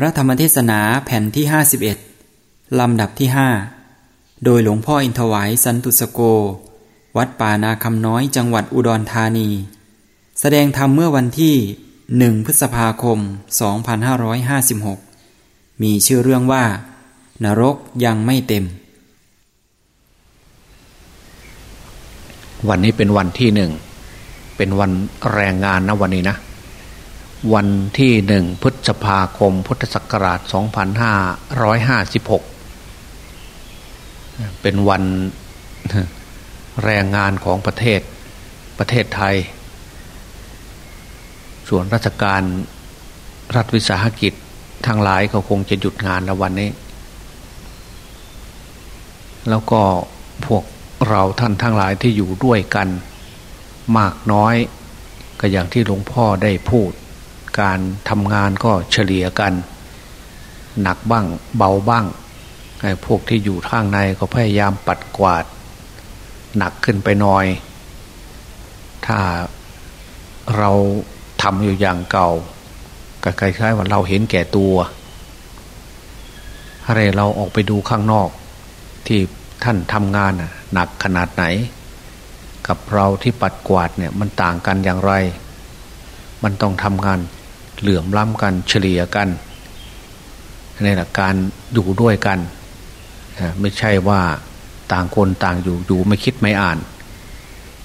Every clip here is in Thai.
พระธรรมเทศนาแผ่นที่ 51 ลำดับที่ 5 โดยหลวงพ่ออินทวายสันตุสโก วัดป่านาคำน้อยจังหวัดอุดรธานี แสดงธรรมเมื่อวันที่ 1 พฤษภาคม 2556 มีชื่อเรื่องว่า นรกยังไม่เต็ม วันนี้เป็นวันที่หนึ่ง เป็นวันแรงงานนะวันนี้นะ วันที่หนึ่งพฤษภาคม พุทธศักราช 2556 เป็นวันแรงงานของประเทศประเทศไทย ส่วนราชการรัฐวิสาหกิจทางหลายเขาคงจะหยุดงานในวันนี้ แล้วก็พวกเราท่านทั้งหลายที่อยู่ด้วยกัน มากน้อยก็อย่างที่หลวงพ่อได้พูด การทำงานก็เฉลี่ยกัน หนักบ้างเบาบ้างไอ้พวกที่อยู่ข้างในก็พยายามปัดกวาด หนักขึ้นไปหน่อย ถ้าเราทำอยู่อย่างเก่าก็คล้ายๆว่าเราเห็นแก่ตัวอะไรเราออกไปดูข้างนอก ที่ท่านทำงานหนักขนาดไหน กับเราที่ปัดกวาดเนี่ยมันต่างกันอย่างไร มันต้องทำงาน เหลื่อมล้ำกันเฉลี่ยกันในหลักการอยู่ด้วยกันไม่ใช่ว่าต่างคนต่างอยู่อยู่ไม่คิดไม่อ่าน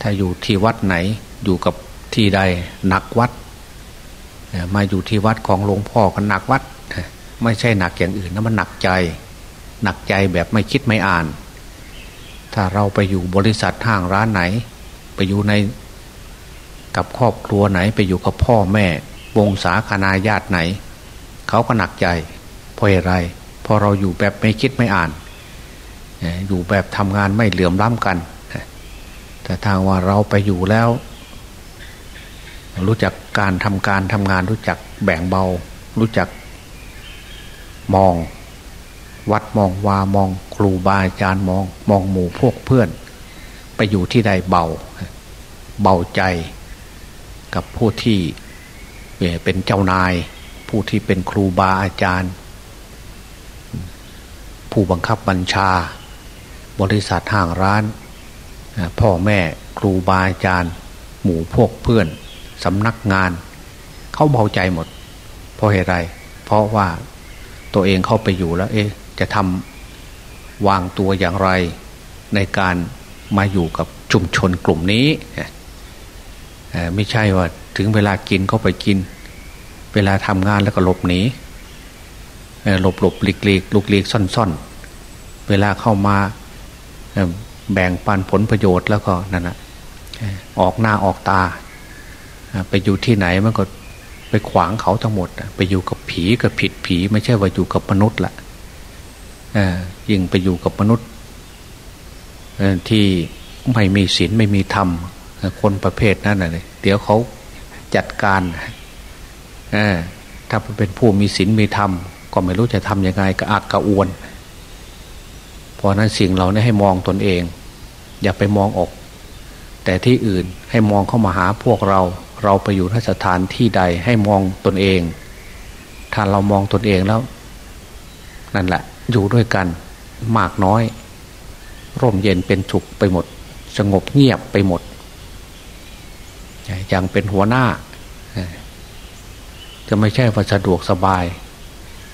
ถ้าอยู่ที่วัดไหนอยู่กับที่ใดหนักวัด มาอยู่ที่วัดของหลวงพ่อก็หนักวัด ไม่ใช่หนักอย่างอื่นนะมันหนักใจ หนักใจแบบไม่คิดไม่อ่าน ถ้าเราไปอยู่บริษัทห้างร้านไหน ไปอยู่ในกับครอบครัวไหนไปอยู่กับพ่อแม่ วงศาคณาญาติไหน เขาก็หนักใจเพราะอะไรพอเราอยู่แบบไม่คิดไม่อ่าน อยู่แบบทำงานไม่เหลื่อมล้ำกัน แต่ทางว่าเราไปอยู่แล้ว รู้จักการทำการทำงานรู้จักแบ่งเบา รู้จักมองวัดมองวามองครูบาอาจารย์มองมองหมู่พวกเพื่อน ไปอยู่ที่ใดเบา เบาใจกับผู้ที่ เป็นเจ้านาย ผู้ที่เป็นครูบาอาจารย์ ผู้บังคับบัญชา บริษัทห้างร้าน พ่อแม่ครูบาอาจารย์ หมู่พวกเพื่อนสำนักงาน เขาเบาใจหมด เพราะเหตุไร เพราะว่าตัวเองเข้าไปอยู่แล้ว เอ๊ะจะทำวางตัวอย่างไรในการมาอยู่กับชุมชนกลุ่มนี้ไม่ใช่ว่าถึงเวลากินก็ไปกิน เวลาทำงานแล้วก็หลบหนีหลบหลบหลีกหลีกลุกหลีกซ่อนซ่อนเวลาเข้ามาแบ่งปันผลประโยชน์แล้วก็นั่นแหะออกหน้าออกตา ไปอยู่ที่ไหนมันก็ไปขวางเขาทั้งหมด ไปอยู่กับผีกับผิดผี ไม่ใช่ว่าอยู่กับมนุษย์ละยิ่งไปอยู่กับมนุษย์ที่ไม่มีศีลไม่มีธรรมคนประเภทนั้นเลยเดี๋ยวเขาจัดการ ถ้าเป็นผู้มีศีลมีธรรม ก็ไม่รู้จะทำยังไงก็อักกระอวนเพราะนั้นสิ่งเราเนี่ยให้มองตนเอง อย่าไปมองออก แต่ที่อื่นให้มองเข้ามาหาพวกเรา เราไปอยู่ที่สถานที่ใดให้มองตนเอง ถ้าเรามองตนเองแล้ว นั่นแหละ อยู่ด้วยกันมากน้อย ร่มเย็นเป็นสุขไปหมด สงบเงียบไปหมดอย่างเป็นหัวหน้า จะไม่ใช่ว่าสะดวกสบาย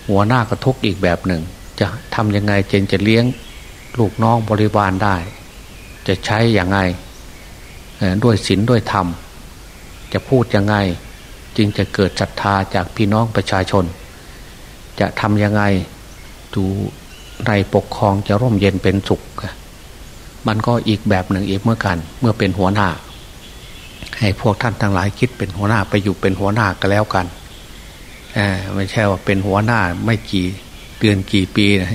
หัวหน้าก็ทุกอีกแบบหนึ่ง จะทำยังไงเจนจะเลี้ยงลูกน้องบริวารได้ จะใช้อย่างไงด้วยศีลด้วยธรรม จะพูดยังไงจึงจะเกิดศรัทธาจากพี่น้องประชาชน จะทำยังไงดูในปกครองจะร่มเย็นเป็นสุข มันก็อีกแบบหนึ่งอีกเมื่อกัน เมื่อเป็นหัวหน้า ให้พวกท่านทั้งหลายคิดเป็นหัวหน้าไปอยู่เป็นหัวหน้าก็แล้วกัน ไม่ใช่ว่าเป็นหัวหน้าไม่กี่เดือนกี่ปีนะ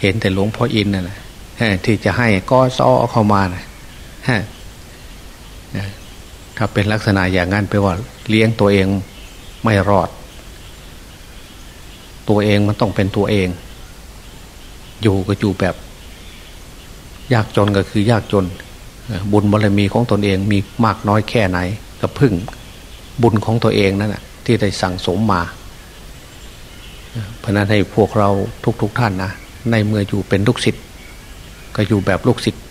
เห็นแต่หลวงพ่ออินนะ่ะที่จะให้ก็ซ้อเข้ามานะถ้าเป็นลักษณะอย่างนั้นไปว่า เลี้ยงตัวเองไม่รอด ตัวเองมันต้องเป็นตัวเอง อยู่ก็อยู่แบบ ยากจนก็คือยากจน บุญบารมีของตนเองมีมากน้อยแค่ไหนก็พึ่งบุญของตัวเองนั่นแหะ ที่ได้สั่งสมมาเพราะนั้นให้พวกเราทุกๆทท่านนะในเมื่ออยู่เป็นลูกศิษย์ก็อยู่แบบลูกศิษย์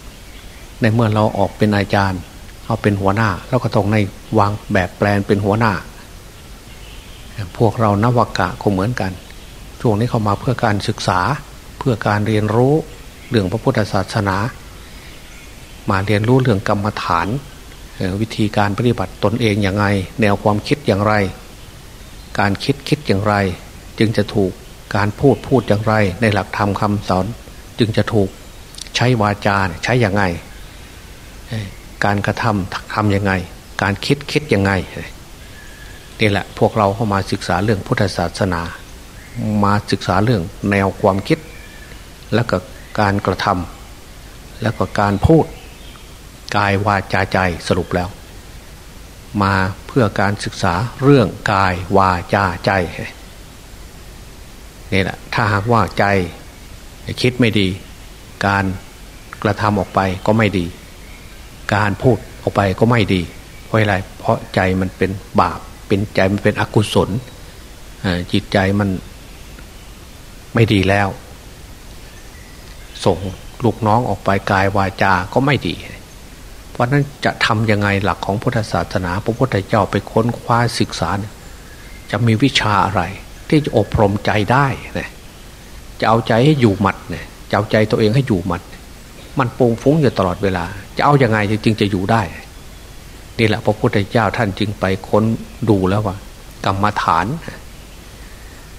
ในเมื่อเราออกเป็นอาจารย์ เอาเป็นหัวหน้า แล้วก็ต้องในวางแบบแปลนเป็นหัวหน้า พวกเรานวกะก็เหมือนกัน ช่วงนี้เขามาเพื่อการศึกษาเพื่อการเรียนรู้เรื่องพระพุทธศาสนา มาเรียนรู้เรื่องกรรมฐาน วิธีการปฏิบัติตนเองอย่างไรแนวความคิดอย่างไร การคิดคิดอย่างไร จึงจะถูกการพูดพูดอย่างไร ในหลักธรรมคำสอน จึงจะถูกใช้วาจาใช้อย่างไง การกระทำทำยังไง การคิดคิดยังไงนี่แหละพวกเราเข้ามาศึกษาเรื่องพุทธศาสนา มาศึกษาเรื่องแนวความคิด แล้วก็การกระทำแล้วก็การพูดกายวาจาใจสรุปแล้ว มาเพื่อการศึกษาเรื่องกายวาจาใจนี่แหละถ้าหากว่าใจคิดไม่ดี การกระทำออกไปก็ไม่ดี การพูดออกไปก็ไม่ดี เพราะอะไรเพราะใจมันเป็นบาปเป็นใจมันเป็นอกุศลจิตใจมันไม่ดีแล้ว ส่งลูกน้องออกไปกายวาจาก็ไม่ดี ราะนั้นจะทำยังไงหลักของพุทธศาสนา พระพุทธเจ้าไปค้นคว้าศึกษา จะมีวิชาอะไร ที่จะอบรมใจได้นี่ยจะเอาใจให้อยู่หมัดเนี่ยจะเอาใจตัวเองให้อยู่หมัด มันปุงฟุ้งอยู่ตลอดเวลา จะเอาอยัางไงจึงจะอยู่ได้นี่แหละพระพุทธเจ้าท่านจึงไปค้นดูแล้วว่า กรรมฐาน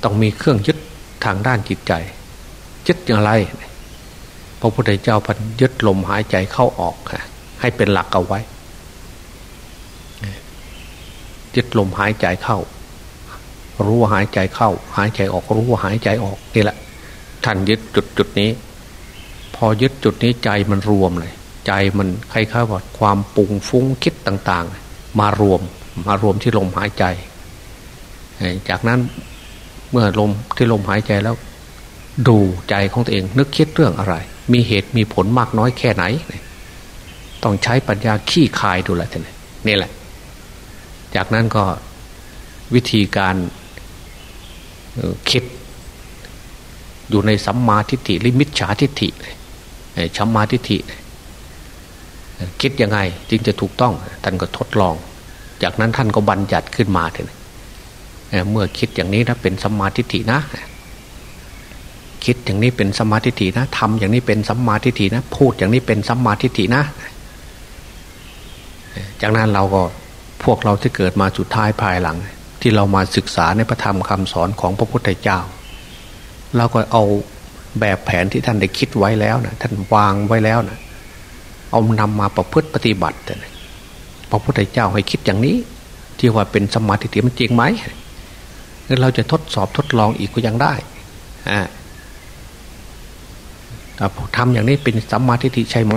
ต้องมีเครื่องยึดทางด้านจิตใจยึดอย่างไร พระพุทธเจ้าพันยึดลมหายใจเข้าออก ให้เป็นหลักเอาไว้ยึดลมหายใจเข้า รู้ว่าหายใจเข้า หายใจออกรู้ว่าหายใจออกนี่แหละ ท่านยึดจุดจุดนี้ พอยึดจุดนี้ใจมันรวมเลย ใจมันคล้ายๆว่าความปุงฟุ้งคิดต่าง ๆ มารวมมารวมที่ลมหายใจ จากนั้นเมื่อลมที่ลมหายใจแล้ว ดูใจของตัวเอง นึกคิดเรื่องอะไร มีเหตุมีผลมากน้อยแค่ไหน ต้องใช้ปัญญาขี้คายดูแลท่านนี่แหละ จากนั้นก็วิธีการคิด อยู่ในสัมมาทิฏฐิหรือมิจฉาทิฏฐิชัมมาทิฏฐิ คิดยังไงจึงจะถูกต้อง ท่านก็ทดลอง จากนั้นท่านก็บัญญัติขึ้นมาเลยเมื่อคิดอย่างนี้นะเป็นสัมมาทิฏฐินะ คิดอย่างนี้เป็นสัมมาทิฏฐินะทำอย่างนี้เป็นสัมมาทิฏฐินะ พูดอย่างนี้เป็นสัมมาทิฏฐินะ จากนั้นเราก็พวกเราที่เกิดมาสุดท้ายภายหลัง ที่เรามาศึกษาในพระธรรมคำสอนของพระพุทธเจ้า เราก็เอาแบบแผนที่ท่านได้คิดไว้แล้วนะท่านวางไว้แล้วนะเอานำมาประพฤติปฏิบัตินะพระพุทธเจ้าให้คิดอย่างนี้ ที่ว่าเป็นสมาธิที่มันจริงไหมเราจะทดสอบทดลองอีกก็ยังได้อ่าทำอย่างนี้เป็นสัมมาทิฏฐิใช่ไหม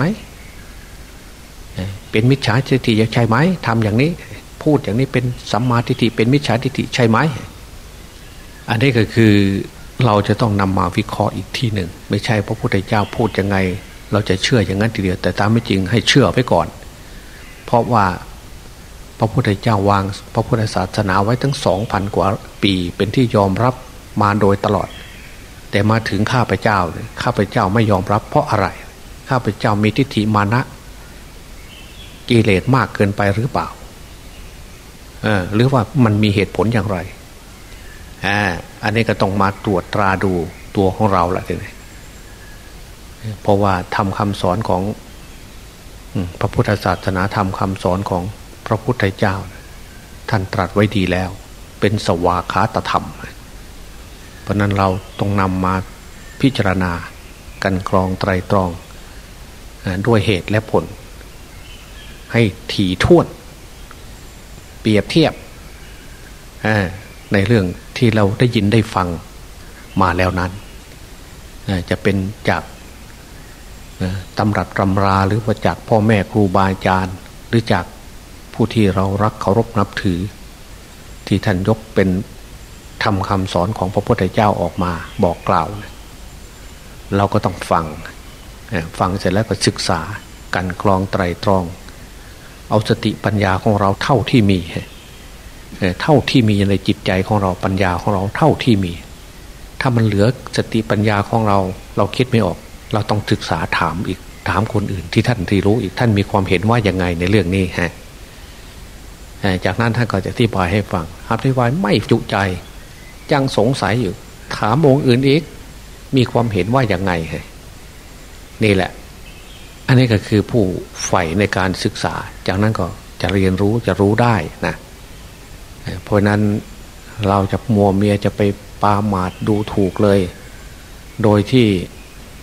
เป็นมิจฉาทิฏฐิใช่ไหมทำอย่างนี้ พูดอย่างนี้เป็นสัมมาทิฏฐิเป็นมิจฉาทิฏฐิใช่ไหมอันนี้ก็คือเราจะต้องนำมาวิเคราะห์อีกที่หนึ่ง ไม่ใช่พระพุทธเจ้าพูดยังไง เราจะเชื่ออย่างนั้นทีเดียว แต่ตามไม่จริงให้เชื่อไว้ก่อน เพราะว่าพระพุทธเจ้าวาง พระพุทธศาสนาไว้ทั้งสองพันกว่าปี เป็นที่ยอมรับมาโดยตลอด แต่มาถึงข้าพเจ้าข้าพเจ้าไม่ยอมรับเพราะอะไร ข้าพเจ้ามีทิฏฐิมานะ กิเลสมากเกินไปหรือเปล่าหรือว่ามันมีเหตุผลอย่างไรอ่าอันนี้ก็ต้องมาตรวจตราดูตัวของเราละทีนี้เพราะว่าทำคำสอนของพระพุทธศาสนาทำคำสอนของพระพุทธเจ้า ท่านตรัสไว้ดีแล้ว เป็นสวาขาตธรรม เพราะนั้นเราต้องนำมาพิจารณากันกรองไตรตรองด้วยเหตุและผล ให้ถี่ถ้วน เปรียบเทียบในเรื่องที่เราได้ยินได้ฟังมาแล้วนั้น จะเป็นจากตำรับตำราหรือว่าจากพ่อแม่ครูบาอาจารย์ หรือจากผู้ที่เรารักเคารพนับถือ ที่ท่านยกเป็นทำคำสอนของพระพุทธเจ้าออกมาบอกกล่าว เราก็ต้องฟังฟังเสร็จแล้วก็ศึกษากันกรองไตรตรอง เอาสติปัญญาของเราเท่าที่มีเท่าที่มีในจิตใจของเราปัญญาของเราเท่าที่มี ถ้ามันเหลือสติปัญญาของเรา เราคิดไม่ออก เราต้องศึกษาถามอีกถามคนอื่นที่ท่านที่รู้อีกท่านมีความเห็นว่ายังไงในเรื่องนี้ฮะจากนั้นท่านก็จะอธิบายให้ฟังอธิบายไม่จุใจยังสงสัยอยู่ ถามองค์อื่นอีก มีความเห็นว่าอย่างไงฮะนี่แหละ อันนี้ก็คือผู้ใฝ่ในการศึกษา จากนั้นก็จะเรียนรู้จะรู้ได้นะเพราะนั้นเราจะมัวเมียจะไปปาหมาดดูถูกเลย โดยที่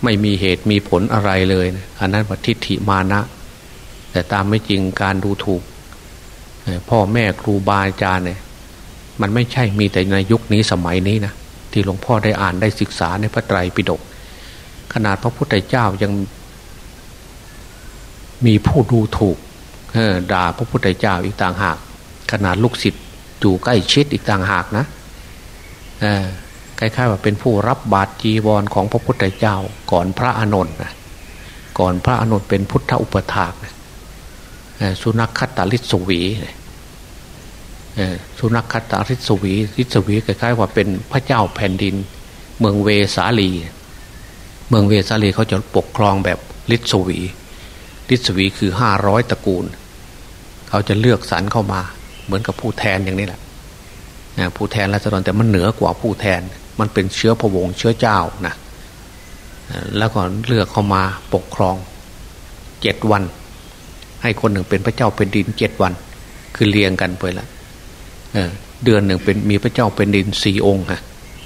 ไม่มีเหตุมีผลอะไรเลยอันนั้นว่าทิฏฐิมานะ แต่ตามไม่จริงการดูถูก พ่อแม่ครูบาอาจารย์เนี่ยมันไม่ใช่มีแต่ในยุคนี้สมัยนี้นะที่หลวงพ่อได้อ่านได้ศึกษาในพระไตรปิฎกขนาดพระพุทธเจ้ายัง มีผู้ดูถูกด่าพระพุทธเจ้าอีกต่างหาก ขนาดลูกศิษย์อยู่ใกล้ชิดอีกต่างหากนะคล้ายๆว่าเป็นผู้รับบาตรจีวรของพระพุทธเจ้า ก่อนพระอานนท์นะก่อนพระอานนท์เป็นพุทธอุปัฏฐากนะสุนักขัตตะลิจฉวีสุนักขัตตะลิจฉวีลิจฉวีคล้ายๆว่าเป็นพระเจ้าแผ่นดิน เมืองเวสาลี เมืองเวสาลีเขาจะปกครองแบบลิจฉวี ลิสวีคือห้าร้อยตระกูล เขาจะเลือกสรรเข้ามา เหมือนกับผู้แทนอย่างนี้แหละผู้แทนราษฎรแต่มันเหนือกว่าผู้แทน มันเป็นเชื้อพระวงศ์เชื้อเจ้านะแล้วก็เลือกเข้ามาปกครองเจ็ดวัน ให้คนหนึ่งเป็นพระเจ้าเป็นดินเจ็ดวัน คือเรียงกันไปละเเดือนหนึ่งเป็นมีพระเจ้าเป็นดินสี่องค์ฮะ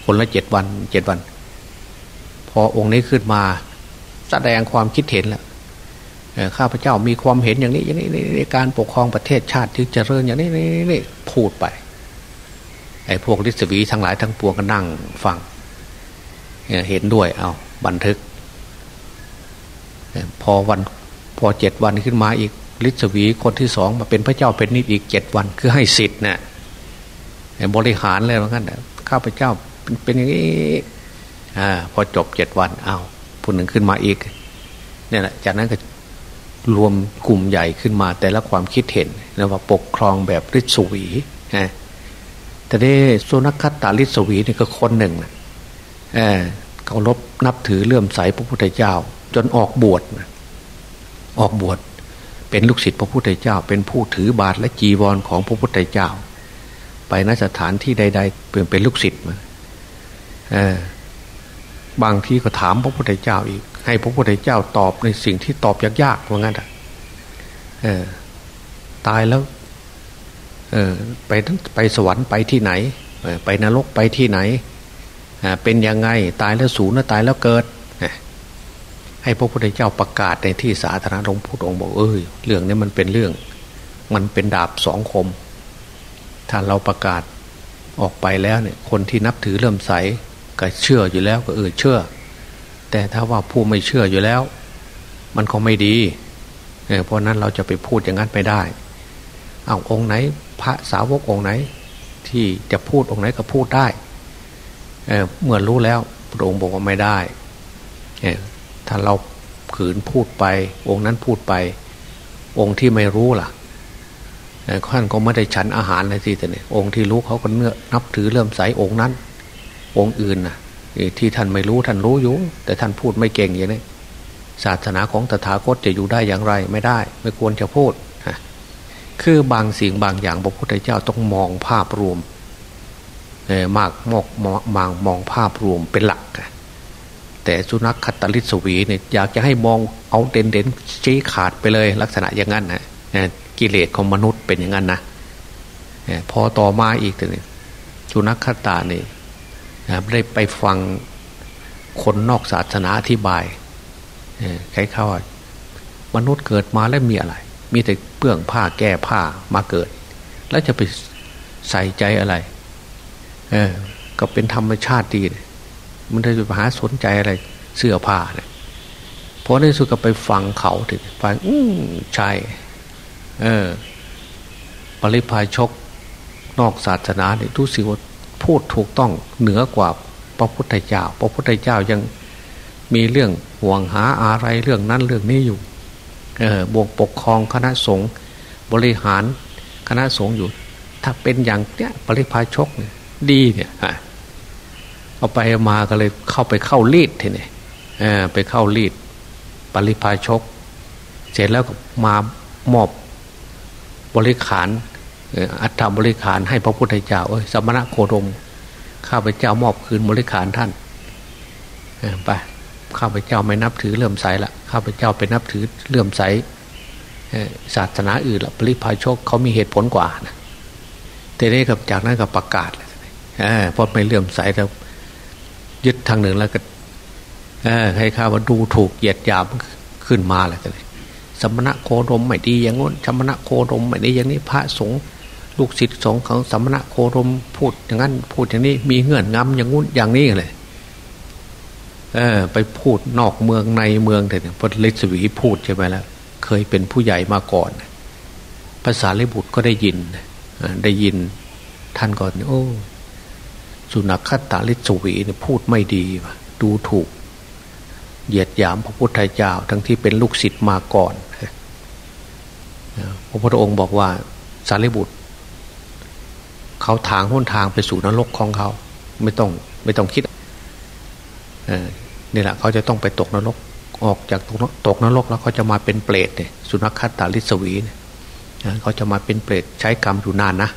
คนละเจ็ดวันเจ็ดวัน พอองค์นี้ขึ้นมาแสดงความคิดเห็นแล้ว ข้าพเจ้ามีความเห็นอย่างนี้อย่างนี้ในการปกครองประเทศชาติที่เจริญอย่างนี้นี่พูดไปไอ้พวกฤศวีทั้งหลายทั้งปวงก็นั่งฟังเห็นด้วยเอาบันทึก พอวันพอเจ็ดวันขึ้นมาอีกฤศวีคนที่สองมาเป็นพระเจ้าเป็นนิดอีกเจ็ดวันคือให้สิทธิ์เนี่ยบริหารเลยเหมือนกันข้าพเจ้าเป็นอย่างนี้อพอจบเจ็ดวันเอาผู้หนึ่งขึ้นมาอีกเนี่ยแหละจากนั้นก็ รวมกลุ่มใหญ่ขึ้นมาแต่ละความคิดเห็นนะว่าปกครองแบบฤศวีนะแต่ได้สุนัขคัตตาลิสวีนี่ก็คนหนึ่งนะเออเขารบนับถือเลื่อมใสพระพุทธเจ้า จนออกบวชออกบวชเป็นลูกศิษย์พระพุทธเจ้า เป็นผู้ถือบาทและจีวรของพระพุทธเจ้า ไปนสถานที่ใด ๆ เป็นเป็นลูกศิษย์มาบางทีก็ถามพระพุทธเจ้าอีก ให้พระพุทธเจ้าตอบในสิ่งที่ตอบยากๆว่างั้นอะเออตายแล้วเออไปไปสวรรค์ไปที่ไหน ไปนรกไปที่ไหน เป็นยังไงตายแล้วสูญแล้วตายแล้วเกิด ให้พระพุทธเจ้าประกาศในที่สาธารณะหลวงพุทธองค์บอกเอ้ยเรื่องนี้มันเป็นเรื่อง มันเป็นดาบสองคม ถ้าเราประกาศออกไปแล้วเนี่ยคนที่นับถือเริ่มใสก็เชื่ออยู่แล้วก็เออเชื่อ แต่ถ้าว่าผู้ไม่เชื่ออยู่แล้ว มันคงไม่ดีเพราะนั้นเราจะไปพูดอย่างนั้นไปได้เอาองค์ไหน พระสาวกองค์ไหน ที่จะพูดองค์ไหนก็พูดได้เเมื่อรู้แล้วพระองค์บอกว่าไม่ได้ถ้าเราขืนพูดไป องค์นั้นพูดไป องค์ที่ไม่รู้ล่ะท่านก็ไม่ได้ฉันอาหารเลยสิแต่เนี่ยองค์ที่รู้เขาก็เนื้อนับถือเริ่มใสองค์นั้น องค์อื่นนะ ที่ท่านไม่รู้ท่านรู้อยู่ แต่ท่านพูดไม่เก่งอย่างนี้ศาสนาของตถาคตจะอยู่ได้อย่างไรไม่ได้ ไม่ควรจะพูดคือบางสิ่งบางอย่างพระพุทธเจ้าต้องมองภาพรวมมากมอกมางมองภาพรวมเป็นหลัก แต่สุนัขคัตลิสวีเนี่ยอยากจะให้มองเอาเด่นเด่นชี้ขาดไปเลยลักษณะอย่างนั้นนะกิเลสของมนุษย์เป็นอย่างนั้นนะพอต่อมาอีกตัวสุนัขคตตาเนี่ย ได้ไปฟังคนนอกศาสนาอธิบายใครเขาว่ามนุษย์เกิดมาแล้วมีอะไร มีแต่เปลื้องผ้าแก้ผ้ามาเกิด แล้วจะไปใส่ใจอะไร เออ ก็เป็นธรรมชาติดี มันจะไปหาสนใจอะไร เสื้อผ้าเนี่ยพอในสุดก็ไปฟังเขาถึงฟังอืมใช่ เออ ปริพายชกนอกศาสนาเนี่ยทุสิว่า พูดถูกต้องเหนือกว่าพระพุทธเจ้า พระพุทธเจ้ายังมีเรื่องห่วงหาอะไรเรื่องนั้นเรื่องนี้อยู่บวกปกครองคณะสงฆ์บริหารคณะสงฆ์อยู่ ถ้าเป็นอย่างเนี้ยปริพาชกเนี่ยดีเนี่ยเอาไปมาก็เลยเข้าไปเข้ารีดทีนี่ไปเข้ารีดปริพาชก เสร็จแล้วก็มามอบบริขาร อัฐบริขารให้พระพุทธเจ้าเอ้ยสมณะโคดม ข้าพเจ้ามอบคืนบริขารท่านไปข้าพเจ้าไม่นับถือเลื่อมใสละข้าพเจ้าไปนับถือเลื่อมใสศาสนาอื่นละปริพาชกเขามีเหตุผลกว่านะแต่นี้กับจากนั้นก็ประกาศเลยเพราะไม่เลื่อมใสแล้วยึดทางหนึ่งแล้วก็ให้ข้าว่าดูถูกเหยียดหยามขึ้นมาเลยสมณะโคดมไม่ดีอย่างงู้นสมณะโคดมไม่ดีอย่างนี้พระสงฆ์ ลูกศิษย์สงฆ์ของสมณะโคดมพูดอย่างนั้น พูดอย่างนี้มีเงื่อนงำอย่างงู้นอย่างนี้เลยเออไปพูดนอกเมืองในเมืองแต่พระฤทธิสวีพูดใช่ไหมล่ะเคยเป็นผู้ใหญ่มาก่อน ภาษาลิบุตรก็ได้ยินได้ยินท่านก่อนโอ้ สุนัขตาลิศวีเนี่ยพูดไม่ดีดูถูก เหยียดหยามพระพุทธเจ้า ทั้งที่เป็นลูกศิษย์มาก่อนพระพุทธองค์บอกว่าสารีบุตร เขาทางห้นทางไปสู่นรกของเขา ไม่ต้องไม่ต้องคิดนี่แหละเขาจะต้องไปตกนรกออกจากตกนรกแล้วเขาจะมาเป็นเปรตเนี่ยสุนัขตาลิศวีเนี่ยเขาจะมาเป็นเปรตใช้กรรมอยู่นานนะ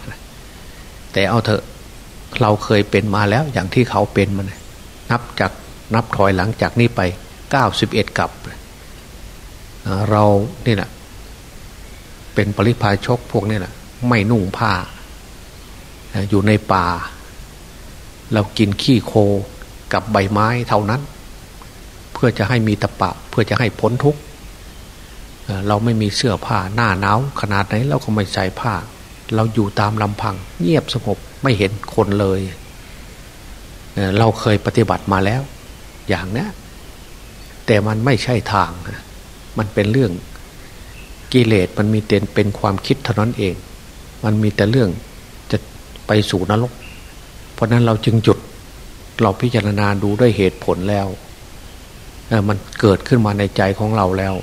แต่เอาเถอะเราเคยเป็นมาแล้วอย่างที่เขาเป็นมันนับจากนับถอยหลังจากนี้ไปเก้าสิบเอ็ดกับ เรานี่แหละเป็นปริพาชกพวกนี้แหละไม่นุ่งผ้า อยู่ในป่า เรากินขี้โคกับใบไม้เท่านั้น เพื่อจะให้มีตะปะ เพื่อจะให้พ้นทุกข์เราไม่มีเสื้อผ้าหน้าหนาวขนาดไหนเราก็ไม่ใส่ผ้า เราอยู่ตามลำพัง เงียบสงบไม่เห็นคนเลย เราเคยปฏิบัติมาแล้ว อย่างนี้แต่มันไม่ใช่ทาง มันเป็นเรื่องกิเลสมันมีเต็นเป็นความคิดเท่านั้นเอง มันมีแต่เรื่อง ไปสู่นรก เพราะนั้นเราจึงจุดเราพิจารณาดูด้วยเหตุผลแล้วมันเกิดขึ้นมาในใจของเราแล้ว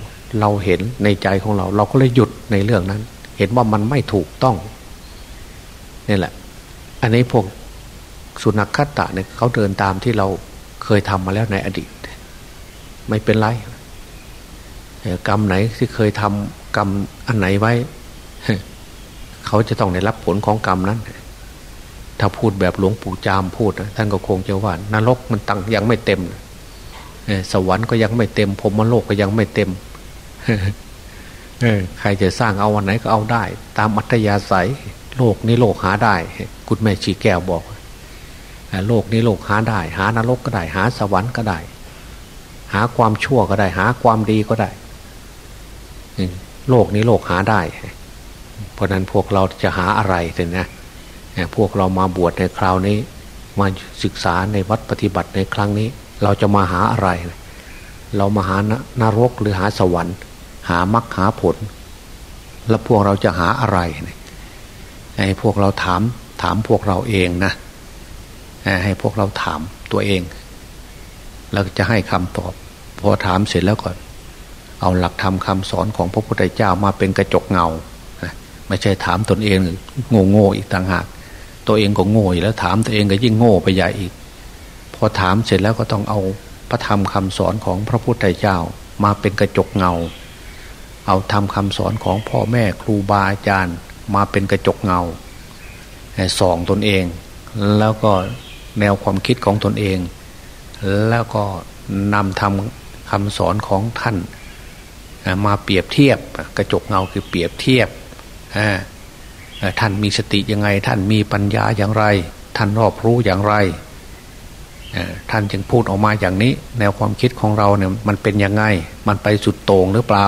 เราเห็นในใจของเรา เราก็เลยหยุดในเรื่องนั้น เห็นว่ามันไม่ถูกต้องนี่แหละ อันนี้พวกสุนัขขัตตะเนี่ยเขาเดินตามที่เราเคยทำมาแล้วในอดีต ไม่เป็นไรกรรมไหนที่เคยทำกรรมอันไหนไว้ เขาจะต้องได้รับผลของกรรมนั้น ถ้าพูดแบบหลวงปู่จามพูดท่านก็คงจะว่านรกมันตังยังไม่เต็มสวรรค์ก็ยังไม่เต็มพรมโลกก็ยังไม่เต็มใครจะสร้างเอาวันไหนก็เอาได้ ตามอัธยาศัย โลกนี้โลกหาได้ คุณแม่ชีแก้วบอกโลกนี้โลกหาได้ หานรกก็ได้ หาสวรรค์ก็ได้ หาความชั่วก็ได้ หาความดีก็ได้โลกนี้โลกหาได้ เพราะนั้นพวกเราจะหาอะไรเยนะ พวกเรามาบวชในคราวนี้ มาศึกษาในวัดปฏิบัติในครั้งนี้ เราจะมาหาอะไร เรามาหานรกหรือหาสวรรค์ หามรรคหาผล แล้วพวกเราจะหาอะไรให้พวกเราถามถามพวกเราเองนะให้พวกเราถามตัวเอง แล้วจะให้คำตอบ พอถามเสร็จแล้วก่อน เอาหลักธรรมคาสอนของพระพุทธเจ้ามาเป็นกระจกเงาไม่ใช่ถามตนเองโง่โง่อีกต่างหาก ตัวเองก็โง่แล้ว ถามตัวเองก็ยิ่งโง่ไปใหญ่อีก พอถามเสร็จแล้วก็ต้องเอาพระธรรมคำสอนของพระพุทธเจ้า มาเป็นกระจกเงา เอาทำคำสอนของพ่อแม่ครูบาอาจารย์ มาเป็นกระจกเงาส่องตนเอง แล้วก็แนวความคิดของตนเอง แล้วก็นำทำคำสอนของท่าน มาเปรียบเทียบกระจกเงาคือเปรียบเทียบ ท่านมีสติยังไง ท่านมีปัญญาอย่างไร ท่านรอบรู้อย่างไร ท่านจึงพูดออกมาอย่างนี้ แนวความคิดของเราเนี่ยมันเป็นยังไง มันไปสุดโต่งหรือเปล่า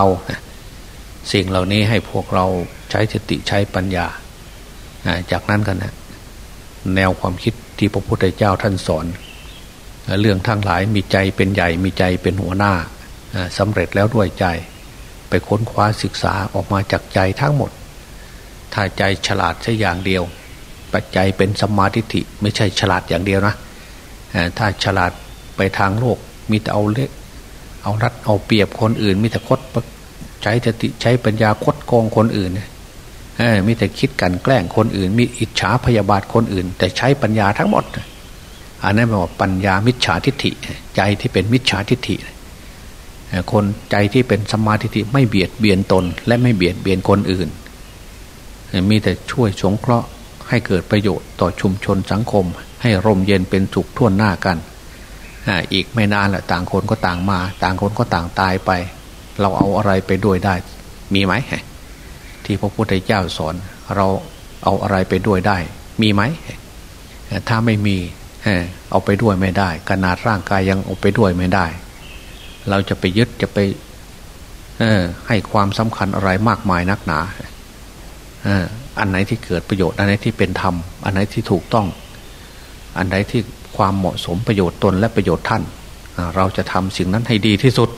สิ่งเหล่านี้ให้พวกเราใช้สติใช้ปัญญา จากนั้นกันนะแนวความคิดที่พระพุทธเจ้าท่านสอน เรื่องทั้งหลายมีใจเป็นใหญ่มีใจเป็นหัวหน้าสำเร็จแล้วด้วยใจ ไปค้นคว้าศึกษาออกมาจากใจทั้งหมด ถ้าใจฉลาดแค่อย่างเดียว ปัจจัยเป็นสมาธิิไม่ใช่ฉลาดอย่างเดียวนะถ้าฉลาดไปทางโลกมีแต่เอาเล็กเอารัดเอาเปรียบคนอื่น มีแต่คดใช้สติใช้ปัญญาคดโกงคนอื่นมีแต่คิดกันแกล้งคนอื่น มีอิจฉาพยาบาทคนอื่น แต่ใช้ปัญญาทั้งหมด อันนั้นแปลว่าปัญญามิจฉาทิฏฐิ ใจที่เป็นมิจฉาทิฏฐิคนใจที่เป็นสมาธิไม่เบียดเบียนตน และไม่เบียดเบียนคนอื่น มีแต่ช่วยสงเคราะห์ให้เกิดประโยชน์ต่อชุมชนสังคม ให้ร่มเย็นเป็นสุขทั่วหน้ากันอีกไม่นานแหละต่างคนก็ต่างมา ต่างคนก็ต่างตายไป เราเอาอะไรไปด้วยได้ มีไหมที่พระพุทธเจ้าสอน เราเอาอะไรไปด้วยได้ มีไหมถ้าไม่มีเอาไปด้วยไม่ได้ขนาดร่างกายยังเอาไปด้วยไม่ได้ เราจะไปยึดจะไปให้ความสำคัญอะไรมากมายนักหนา อันไหนที่เกิดประโยชน์ อันไหนที่เป็นธรรม อันไหนที่ถูกต้อง อันไหนที่ความเหมาะสมประโยชน์ตนและประโยชน์ท่าน เราจะทำสิ่งนั้นให้ดีที่สุด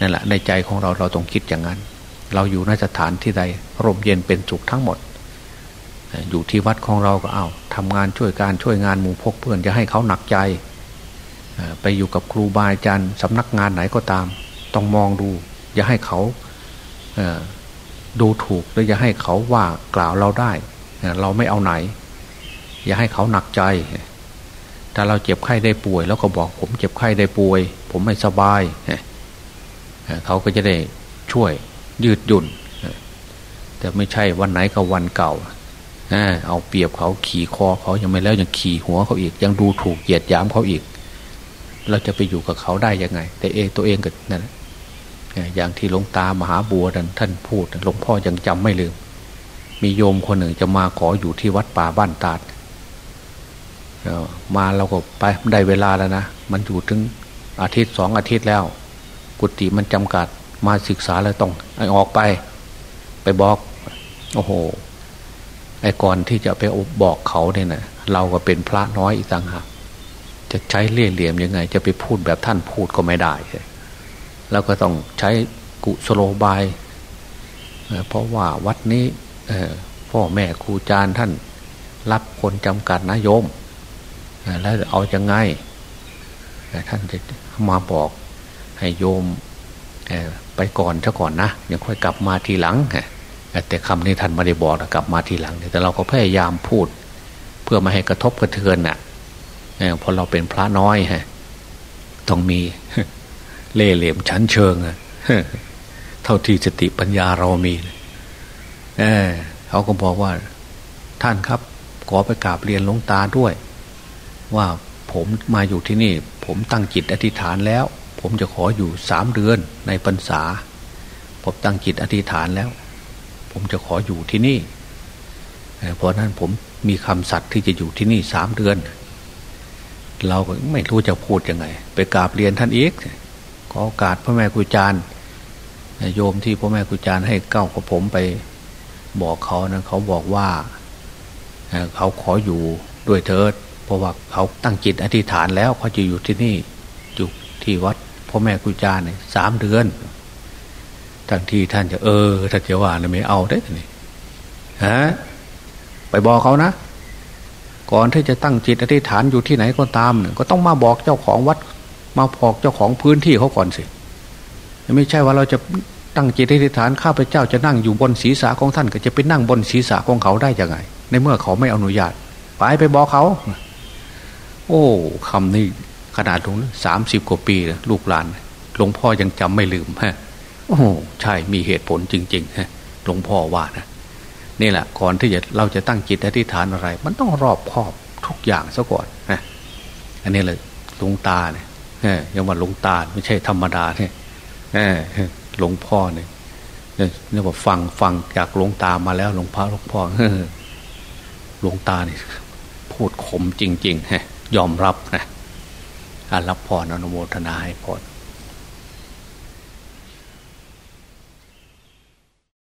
นั่นแหละในใจของเราเราต้องคิดอย่างนั้น เราอยู่นสถานที่ใดร่มเย็นเป็นสุขทั้งหมด อยู่ที่วัดของเราก็เอาทำงานช่วยการช่วยงานหมู่พกเพื่อนจะให้เขาหนักใจ ไปอยู่กับครูบาอาจารย์สำนักงานไหนก็ตาม ต้องมองดู อย่าให้เขา ดูถูกหรืออย่าให้เขาว่ากล่าวเราได้ เราไม่เอาไหน อย่าให้เขาหนักใจ ถ้าเราเจ็บไข้ได้ป่วย แล้วก็บอกผมเจ็บไข้ได้ป่วย ผมไม่สบาย เขาก็จะได้ช่วยยืดหยุ่น แต่ไม่ใช่วันไหนกับวันเก่า เอาเปรียบเขาขี่คอเขายังไม่แล้วยังขี่หัวเขาอีก ยังดูถูกเหยียดหยามเขาอีก เราจะไปอยู่กับเขาได้ยังไง แต่เองตัวเองก็นั่น อย่างที่หลวงตามหาบัวท่านพูดหลวงพ่อยังจำไม่ลืม มีโยมคนหนึ่งจะมาขออยู่ที่วัดป่าบ้านตาดมาเราก็ไปได้เวลาแล้วนะ มันอยู่ถึงอาทิตย์สองอาทิตย์แล้ว กุฏิมันจำกัดมาศึกษาแล้วต้องไอออกไป ไปบอก โอ้โห ไอ้ก่อนที่จะไปบอกเขาเนี่ยนะเราก็เป็นพระน้อยอีกต่างหากจะใช้เลี่ยเหลี่ยมยังไง จะไปพูดแบบท่านพูดก็ไม่ได้เเราก็ต้องใช้กุสโลบาย เพราะว่าวัดนี้พ่อแม่ครูอาจารย์ท่านรับคนจำกัดนะโยม แล้วเอาจะไง ท่านจะมาบอกให้โยมไปก่อนซะก่อนนะยังค่อยกลับมาทีหลังแต่คำนี้ท่านไม่ได้บอกนะกลับมาทีหลัง แต่เราก็พยายามพูด เพื่อไม่ให้กระทบกระเทือนน่ะเพราะเราเป็นพระน้อยฮะต้องมี เล่เหลี่ยมชั้นเชิงอะเท่าที่สติปัญญาเรามีเเขาก็บอกว่า ท่านครับขอไปกราบเรียนหลวงตาด้วย ว่าผมมาอยู่ที่นี่ ผมตั้งจิตอธิษฐานแล้ว ผมจะขออยู่สามเดือนในพรรษา ผมตั้งจิตอธิษฐานแล้ว ผมจะขออยู่ที่นี่เพราะนั้นผมมีคำสัตย์ที่จะอยู่ที่นี่สามเดือน เราก็ไม่รู้จะพูดยังไง ไปกราบเรียนท่านอีก ขอโอกาสพ่อแม่ครูอาจารย์โยมที่พ่อแม่ครูอาจารย์ให้เก้ากับผมไปบอกเขานะเขาบอกว่าเขาขออยู่ด้วยเถิด เพราะว่าเขาตั้งจิตอธิษฐานแล้วเขาจะอยู่ที่นี่อยู่ที่วัดพ่อแม่กุจารเนี่ยสามเดือนทั้งที่ท่านจะเออท่านจะว่าไม่เอาได้นี่ฮะไปบอกเขานะก่อนที่จะตั้งจิตอธิษฐานอยู่ที่ไหนก็ตาม ก็ต้องมาบอกเจ้าของวัด มาบอกเจ้าของพื้นที่เขาก่อนสิไม่ใช่ว่าเราจะตั้งจิตอธิษฐานข้าพเจ้าจะนั่งอยู่บนศีรษะของท่าน ก็จะไปนั่งบนศีรษะของเขาได้ยังไง ในเมื่อเขาไม่อนุญาต ไปไปบอกเขา โอ้คำนี้ขนาดลงสามสิบกว่าปีนะลูกหลานหลวงพ่อยังจำไม่ลืมฮะโอ้ใช่มีเหตุผลจริงๆฮะหลวงพ่อว่านะนี่แหละก่อนที่จะเราจะตั้งจิตอธิษฐานอะไร มันต้องรอบครอบทุกอย่างซะก่อนนะอันนี้เลยหลวงตาเนี่ย ยังว่าหลวงตาไม่ใช่ธรรมดาเนี่ยหลวงพ่อเนี่ยเนี่ยบอกฟังฟังจากหลวงตามาแล้ว หลวงพ่อหลวงพ่อหลวงตาเนี่ยพูดขมจริงๆฮะยอมรับนะรับพรอนุโมทนาให้พร